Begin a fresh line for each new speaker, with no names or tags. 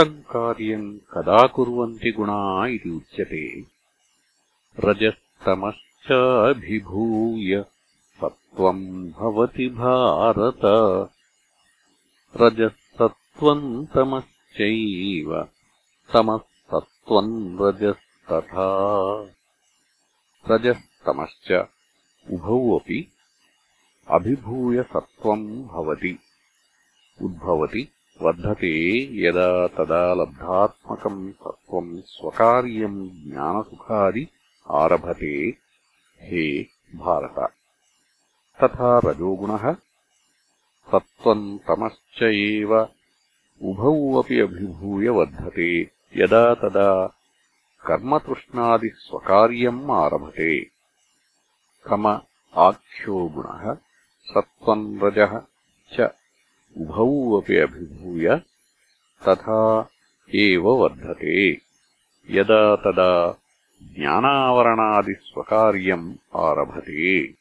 कार्यम् कदा कुर्वन्ति गुणा इति उच्यते। रजस्तमश्चाभिभूय सत्त्वम् भवति भारत। रजःसत्त्वम् तमश्चैव तमः सत्त्वम् रजस्तथा। रजस्तमश्च उभौ अपि अभिभूय सत्त्वम् भवति उद्भवति वर्धते यदा तदा लब्धात्मकम् सत्त्वम् स्वकार्यम् ज्ञानसुखादि आरभते। हे भारत। तथा रजोगुणः सत्त्वम् तमश्च एव उभौ अपि अभिभूय वर्धते। यदा तदा कर्मतृष्णादिः स्वकार्यम् आरभते। कम आख्यो गुणः सत्त्वम् रजः च उभौ अपि अभिभूय तथा एव वर्धते। यदा तदा ज्ञानावरणादिस्वकार्यम् आरभते